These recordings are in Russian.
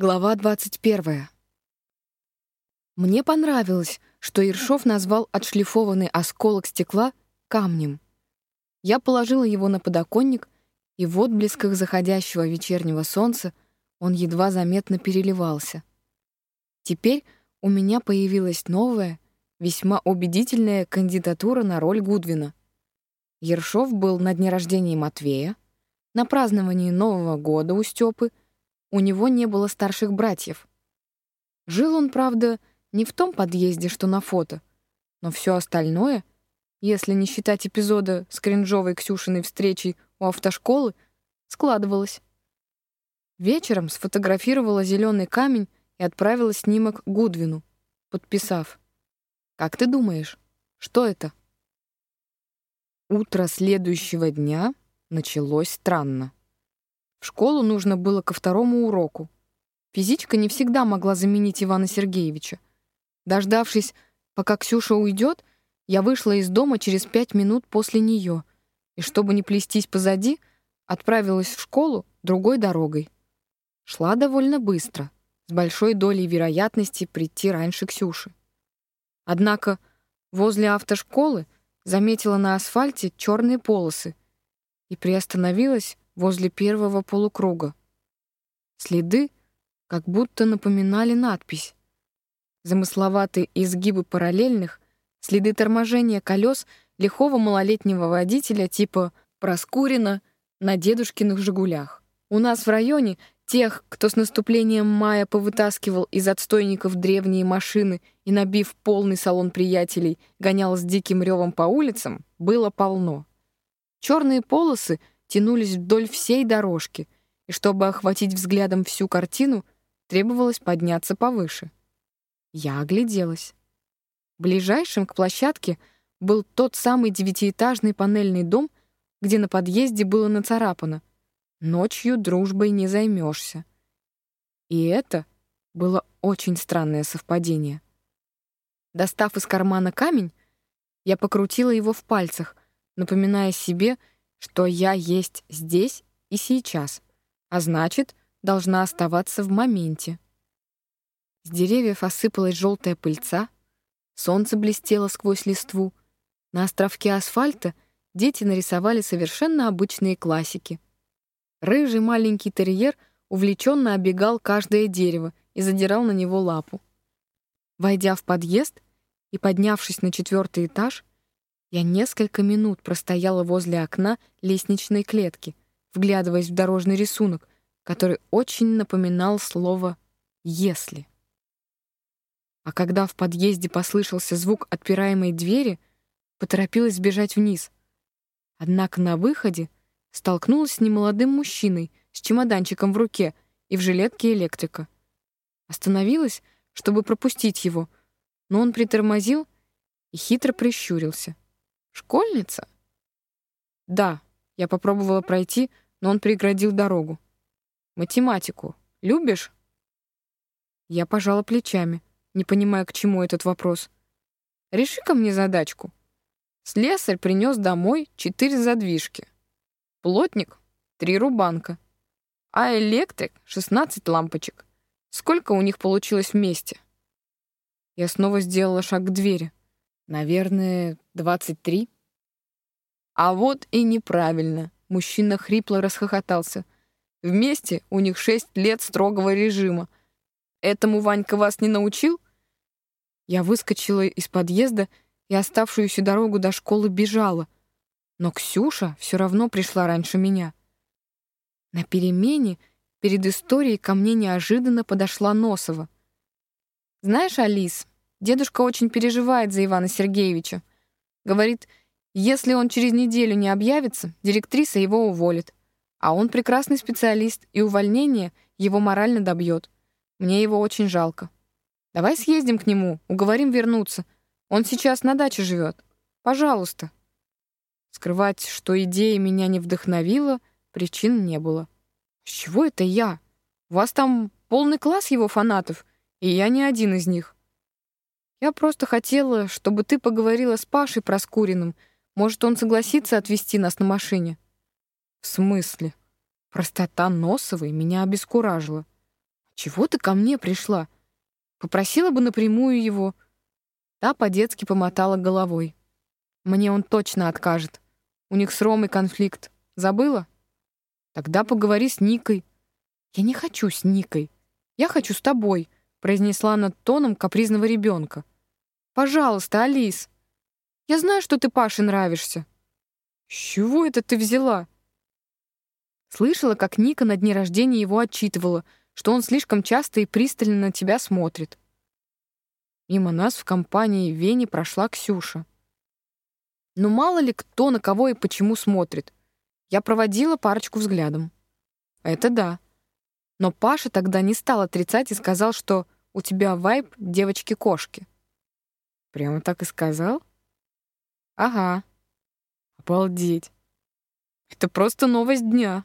Глава 21. Мне понравилось, что Ершов назвал отшлифованный осколок стекла камнем. Я положила его на подоконник, и в отблесках заходящего вечернего солнца он едва заметно переливался. Теперь у меня появилась новая, весьма убедительная кандидатура на роль Гудвина. Ершов был на дне рождения Матвея, на праздновании Нового года у Степы — у него не было старших братьев. Жил он, правда, не в том подъезде, что на фото, но все остальное, если не считать эпизода с кринжовой Ксюшиной встречей у автошколы, складывалось. Вечером сфотографировала зеленый камень и отправила снимок Гудвину, подписав. «Как ты думаешь, что это?» Утро следующего дня началось странно. В школу нужно было ко второму уроку. Физичка не всегда могла заменить Ивана Сергеевича. Дождавшись, пока Ксюша уйдет, я вышла из дома через пять минут после нее и, чтобы не плестись позади, отправилась в школу другой дорогой. Шла довольно быстро, с большой долей вероятности прийти раньше Ксюши. Однако возле автошколы заметила на асфальте черные полосы и приостановилась, возле первого полукруга. Следы как будто напоминали надпись. Замысловатые изгибы параллельных, следы торможения колес лихого малолетнего водителя типа Проскурина на дедушкиных «Жигулях». У нас в районе тех, кто с наступлением мая повытаскивал из отстойников древние машины и, набив полный салон приятелей, гонял с диким ревом по улицам, было полно. Черные полосы — тянулись вдоль всей дорожки, и чтобы охватить взглядом всю картину, требовалось подняться повыше. Я огляделась. Ближайшим к площадке был тот самый девятиэтажный панельный дом, где на подъезде было нацарапано «Ночью дружбой не займешься». И это было очень странное совпадение. Достав из кармана камень, я покрутила его в пальцах, напоминая себе, что я есть здесь и сейчас, а значит, должна оставаться в моменте. С деревьев осыпалась желтая пыльца, солнце блестело сквозь листву, на островке асфальта дети нарисовали совершенно обычные классики. Рыжий маленький терьер увлеченно обегал каждое дерево и задирал на него лапу. Войдя в подъезд и поднявшись на четвертый этаж, я несколько минут простояла возле окна лестничной клетки, вглядываясь в дорожный рисунок, который очень напоминал слово «если». А когда в подъезде послышался звук отпираемой двери, поторопилась бежать вниз. Однако на выходе столкнулась с немолодым мужчиной с чемоданчиком в руке и в жилетке электрика. Остановилась, чтобы пропустить его, но он притормозил и хитро прищурился — Школьница? Да, я попробовала пройти, но он преградил дорогу. Математику любишь? Я пожала плечами, не понимая, к чему этот вопрос. Реши-ка мне задачку. Слесарь принес домой четыре задвижки. Плотник — три рубанка. А электрик — шестнадцать лампочек. Сколько у них получилось вместе? Я снова сделала шаг к двери. Наверное, двадцать три. А вот и неправильно. Мужчина хрипло расхохотался. Вместе у них шесть лет строгого режима. Этому Ванька вас не научил? Я выскочила из подъезда и оставшуюся дорогу до школы бежала. Но Ксюша все равно пришла раньше меня. На перемене перед историей ко мне неожиданно подошла Носова. «Знаешь, Алис, Дедушка очень переживает за Ивана Сергеевича. Говорит, если он через неделю не объявится, директриса его уволит. А он прекрасный специалист, и увольнение его морально добьет. Мне его очень жалко. Давай съездим к нему, уговорим вернуться. Он сейчас на даче живет. Пожалуйста. Скрывать, что идея меня не вдохновила, причин не было. С чего это я? У вас там полный класс его фанатов, и я не один из них. Я просто хотела, чтобы ты поговорила с Пашей Проскуриным. Может, он согласится отвезти нас на машине. В смысле? Простота Носовой меня обескуражила. Чего ты ко мне пришла? Попросила бы напрямую его. Та по-детски помотала головой. Мне он точно откажет. У них с Ромой конфликт. Забыла? Тогда поговори с Никой. Я не хочу с Никой. Я хочу с тобой, произнесла над тоном капризного ребенка. Пожалуйста, Алис. Я знаю, что ты Паше нравишься. С чего это ты взяла? Слышала, как Ника на дне рождения его отчитывала, что он слишком часто и пристально на тебя смотрит. Мимо нас в компании в Вене прошла Ксюша. Ну мало ли кто на кого и почему смотрит. Я проводила парочку взглядом. Это да. Но Паша тогда не стал отрицать и сказал, что у тебя вайб девочки-кошки. Прямо так и сказал? Ага. Обалдеть. Это просто новость дня.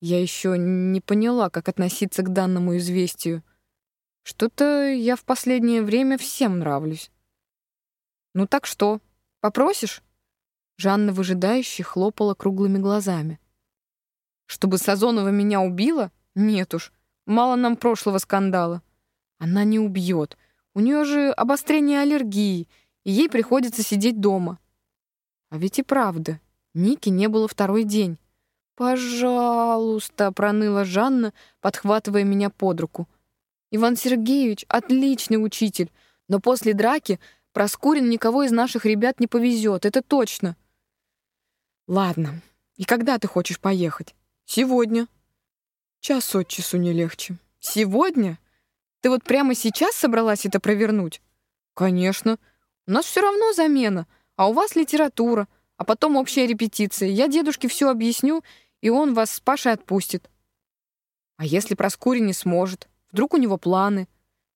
Я еще не поняла, как относиться к данному известию. Что-то я в последнее время всем нравлюсь. Ну так что, попросишь? Жанна выжидающе хлопала круглыми глазами. Чтобы Сазонова меня убила? Нет уж, мало нам прошлого скандала. Она не убьет. У нее же обострение аллергии, и ей приходится сидеть дома. А ведь и правда, Ники не было второй день. «Пожалуйста», — проныла Жанна, подхватывая меня под руку. «Иван Сергеевич — отличный учитель, но после драки Проскурин никого из наших ребят не повезет, это точно». «Ладно, и когда ты хочешь поехать?» «Сегодня». «Час от часу не легче». «Сегодня? Ты вот прямо сейчас собралась это провернуть?» «Конечно. У нас все равно замена, а у вас литература, а потом общая репетиция. Я дедушке все объясню, и он вас с Пашей отпустит. А если Проскури не сможет? Вдруг у него планы?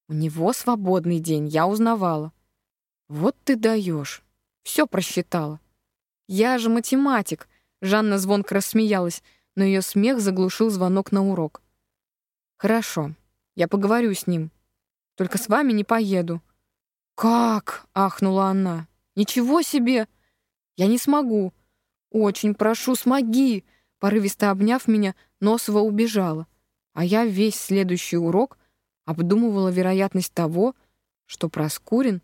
У него свободный день, я узнавала. Вот ты даешь. Все просчитала. Я же математик. Жанна звонко рассмеялась, но ее смех заглушил звонок на урок. Хорошо, я поговорю с ним. Только с вами не поеду. Как? ахнула она. Ничего себе! Я не смогу. Очень прошу, смоги. Порывисто обняв меня, Носова убежала, а я весь следующий урок обдумывала вероятность того, что Проскурин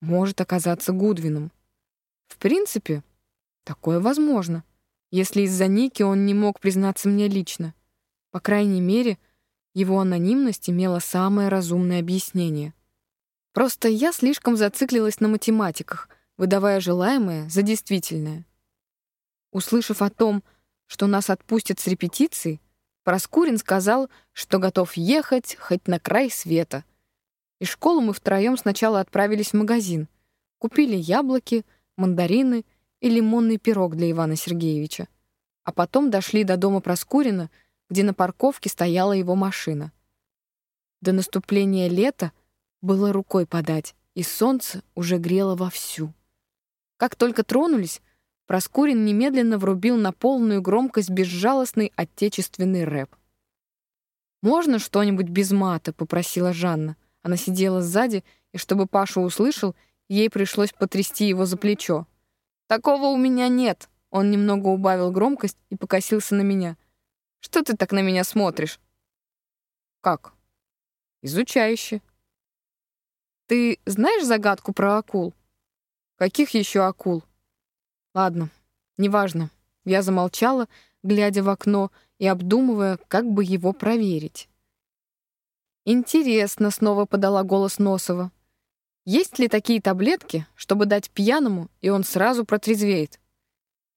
может оказаться Гудвином. В принципе, такое возможно, если из-за Ники он не мог признаться мне лично. По крайней мере, его анонимность имела самое разумное объяснение. Просто я слишком зациклилась на математиках, выдавая желаемое за действительное. Услышав о том, что нас отпустят с репетиции, Проскурин сказал, что готов ехать хоть на край света. Из школы мы втроем сначала отправились в магазин, купили яблоки, мандарины и лимонный пирог для Ивана Сергеевича, а потом дошли до дома Проскурина, где на парковке стояла его машина. До наступления лета было рукой подать, и солнце уже грело вовсю. Как только тронулись, Проскурин немедленно врубил на полную громкость безжалостный отечественный рэп. «Можно что-нибудь без мата?» — попросила Жанна. Она сидела сзади, и чтобы Паша услышал, ей пришлось потрясти его за плечо. «Такого у меня нет!» Он немного убавил громкость и покосился на меня. «Что ты так на меня смотришь?» «Как?» «Изучающе». «Ты знаешь загадку про акул?» «Каких еще акул?» Ладно, неважно. Я замолчала, глядя в окно и обдумывая, как бы его проверить. «Интересно», — снова подала голос Носова. «Есть ли такие таблетки, чтобы дать пьяному, и он сразу протрезвеет?»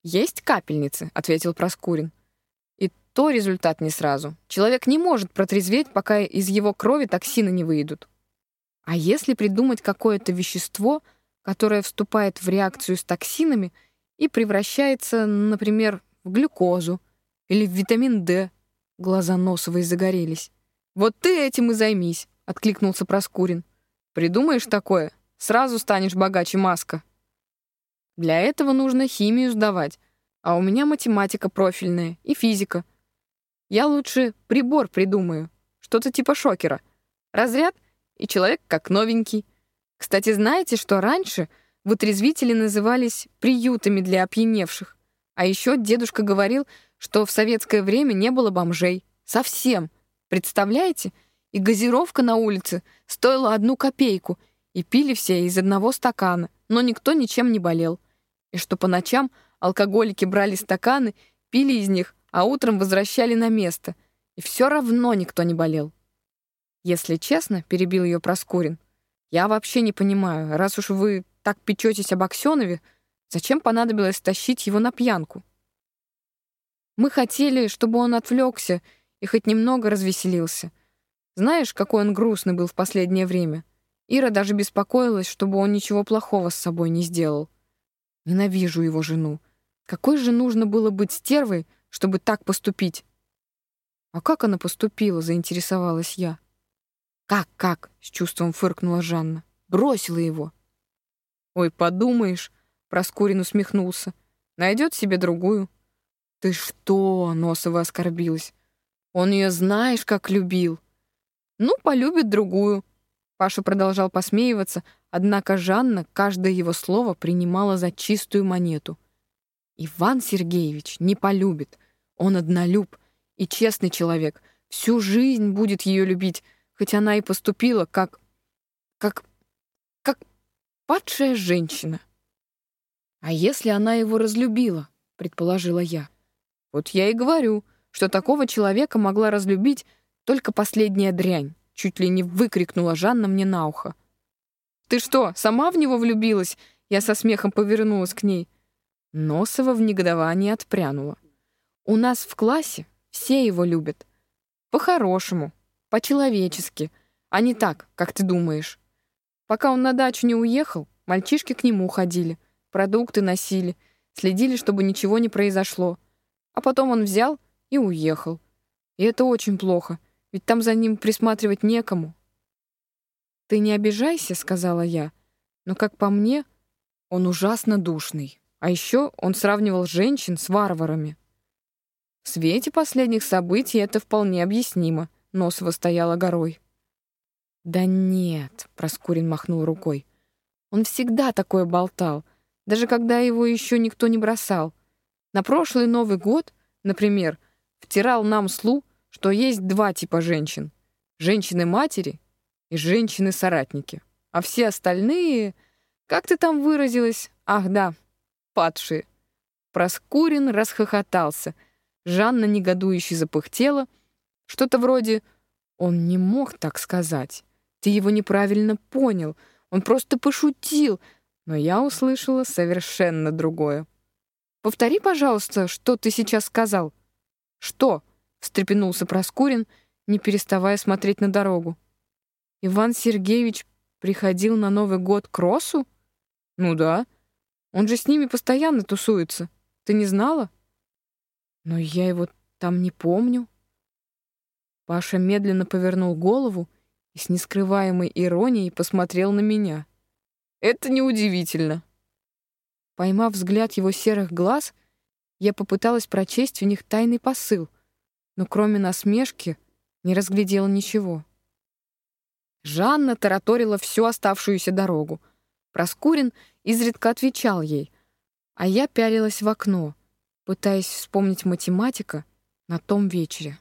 «Есть капельницы», — ответил Проскурин. «И то результат не сразу. Человек не может протрезветь, пока из его крови токсины не выйдут. А если придумать какое-то вещество, которое вступает в реакцию с токсинами — и превращается, например, в глюкозу или в витамин D. Глаза Носовой загорелись. «Вот ты этим и займись», — откликнулся Проскурин. «Придумаешь такое, сразу станешь богаче маска». «Для этого нужно химию сдавать, а у меня математика профильная и физика. Я лучше прибор придумаю, что-то типа шокера. Разряд, и человек как новенький. Кстати, знаете, что раньше — Вытрезвители назывались приютами для опьяневших. А еще дедушка говорил, что в советское время не было бомжей. Совсем. Представляете? И газировка на улице стоила одну копейку, и пили все из одного стакана, но никто ничем не болел. И что по ночам алкоголики брали стаканы, пили из них, а утром возвращали на место, и все равно никто не болел. Если честно, перебил ее Проскурин, я вообще не понимаю, раз уж вы так печетесь об Аксенове, зачем понадобилось тащить его на пьянку? Мы хотели, чтобы он отвлекся и хоть немного развеселился. Знаешь, какой он грустный был в последнее время? Ира даже беспокоилась, чтобы он ничего плохого с собой не сделал. Ненавижу его жену. Какой же нужно было быть стервой, чтобы так поступить? А как она поступила, заинтересовалась я. Как, как? С чувством фыркнула Жанна. Бросила его. Ой, подумаешь, Проскурин усмехнулся. Найдет себе другую. Ты что? Носова оскорбилась. Он ее знаешь, как любил. Ну, полюбит другую. Паша продолжал посмеиваться, однако Жанна каждое его слово принимала за чистую монету. Иван Сергеевич не полюбит. Он однолюб и честный человек. Всю жизнь будет ее любить, хоть она и поступила как... как... как падшая женщина. А если она его разлюбила, предположила я. Вот я и говорю, что такого человека могла разлюбить только последняя дрянь, чуть ли не выкрикнула Жанна мне на ухо. Ты что, сама в него влюбилась? Я со смехом повернулась к ней. Носова в негодовании отпрянула. У нас в классе все его любят. По-хорошему, по-человечески, а не так, как ты думаешь. Пока он на дачу не уехал, мальчишки к нему ходили, продукты носили, следили, чтобы ничего не произошло. А потом он взял и уехал. И это очень плохо, ведь там за ним присматривать некому. «Ты не обижайся», — сказала я, «но, как по мне, он ужасно душный. А еще он сравнивал женщин с варварами». В свете последних событий это вполне объяснимо. Носова стояла горой. «Да нет», — Проскурин махнул рукой. «Он всегда такое болтал, даже когда его еще никто не бросал. На прошлый Новый год, например, втирал нам слу, что есть два типа женщин. Женщины-матери и женщины-соратники. А все остальные, как ты там выразилась? Ах, да, падшие. Проскурин расхохотался. Жанна негодующе запыхтела — что-то вроде «Он не мог так сказать. Ты его неправильно понял. Он просто пошутил». Но я услышала совершенно другое. «Повтори, пожалуйста, что ты сейчас сказал». «Что?» — встрепенулся Проскурин, не переставая смотреть на дорогу. «Иван Сергеевич приходил на Новый год к Росу?» «Ну да. Он же с ними постоянно тусуется. Ты не знала?» «Но я его там не помню». Паша медленно повернул голову и с нескрываемой иронией посмотрел на меня. «Это неудивительно». Поймав взгляд его серых глаз, я попыталась прочесть в них тайный посыл, но кроме насмешки не разглядела ничего. Жанна тараторила всю оставшуюся дорогу. Проскурин изредка отвечал ей, а я пялилась в окно, пытаясь вспомнить математика на том вечере.